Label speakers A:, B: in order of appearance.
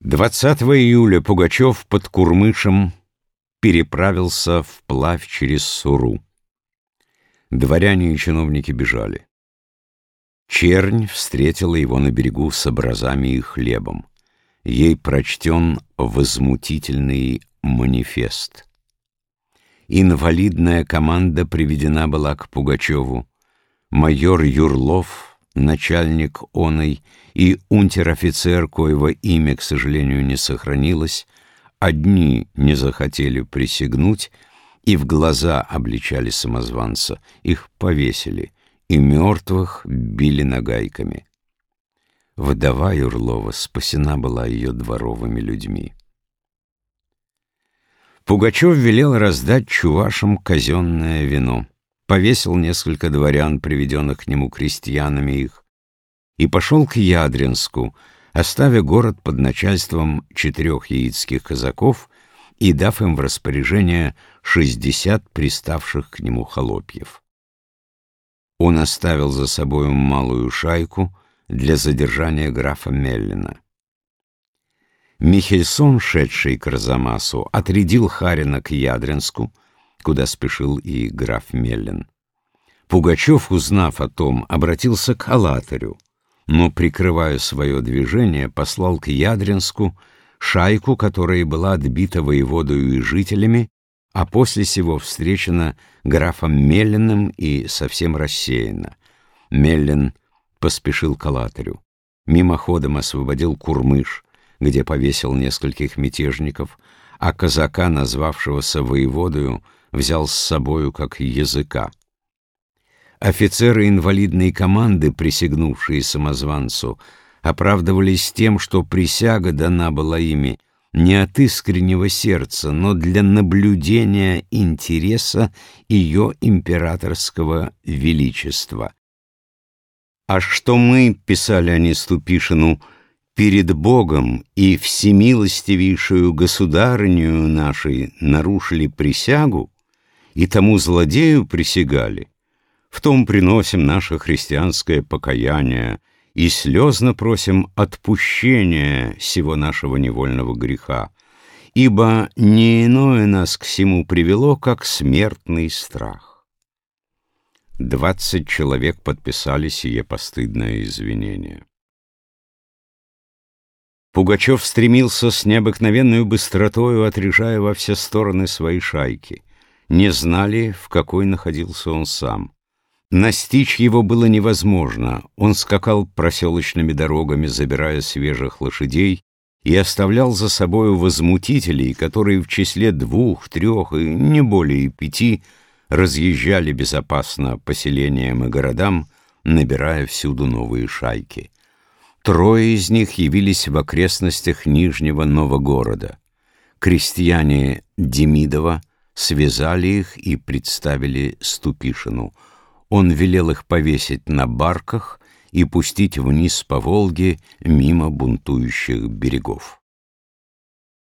A: 20 июля Пугачев под Курмышем переправился вплавь через Суру. Дворяне и чиновники бежали. Чернь встретила его на берегу с образами и хлебом. Ей прочтен возмутительный манифест. Инвалидная команда приведена была к Пугачеву. Майор Юрлов, начальник оной, и унтер-офицер, коего имя, к сожалению, не сохранилось, одни не захотели присягнуть и в глаза обличали самозванца, их повесили, и мертвых били нагайками. Вдова Юрлова спасена была ее дворовыми людьми. Пугачев велел раздать чувашам казенное вино, повесил несколько дворян, приведенных к нему крестьянами их, и пошел к Ядринску, оставя город под начальством четырех яицких казаков и дав им в распоряжение шестьдесят приставших к нему холопьев. Он оставил за собою малую шайку для задержания графа Меллина. Михельсон, шедший к Арзамасу, отрядил Харина к Ядринску, куда спешил и граф Меллин. Пугачев, узнав о том, обратился к Алатарю, но, прикрывая свое движение, послал к Ядринску шайку, которая была отбита воеводою и жителями, а после сего встречена графом Меллиным и совсем рассеяна. Меллин поспешил к Алатарю. Мимоходом освободил Курмыш, где повесил нескольких мятежников, а казака, назвавшегося воеводою, взял с собою как языка. Офицеры инвалидной команды, присягнувшие самозванцу, оправдывались тем, что присяга дана была ими не от искреннего сердца, но для наблюдения интереса ее императорского величества. А что мы, писали они Ступишину, перед Богом и всемилостивейшую государыню нашей нарушили присягу и тому злодею присягали, в том приносим наше христианское покаяние и слезно просим отпущения всего нашего невольного греха, ибо не иное нас к всему привело, как смертный страх. Двадцать человек подписали сие постыдное извинение. Пугачев стремился с необыкновенной быстротою, отрежая во все стороны свои шайки. Не знали, в какой находился он сам. Настичь его было невозможно. Он скакал проселочными дорогами, забирая свежих лошадей, и оставлял за собою возмутителей, которые в числе двух, трех и не более пяти разъезжали безопасно поселениям и городам, набирая всюду новые шайки. Трое из них явились в окрестностях Нижнего Новогорода. Крестьяне Демидова связали их и представили Ступишину — он велел их повесить на барках и пустить вниз по Волге мимо бунтующих берегов.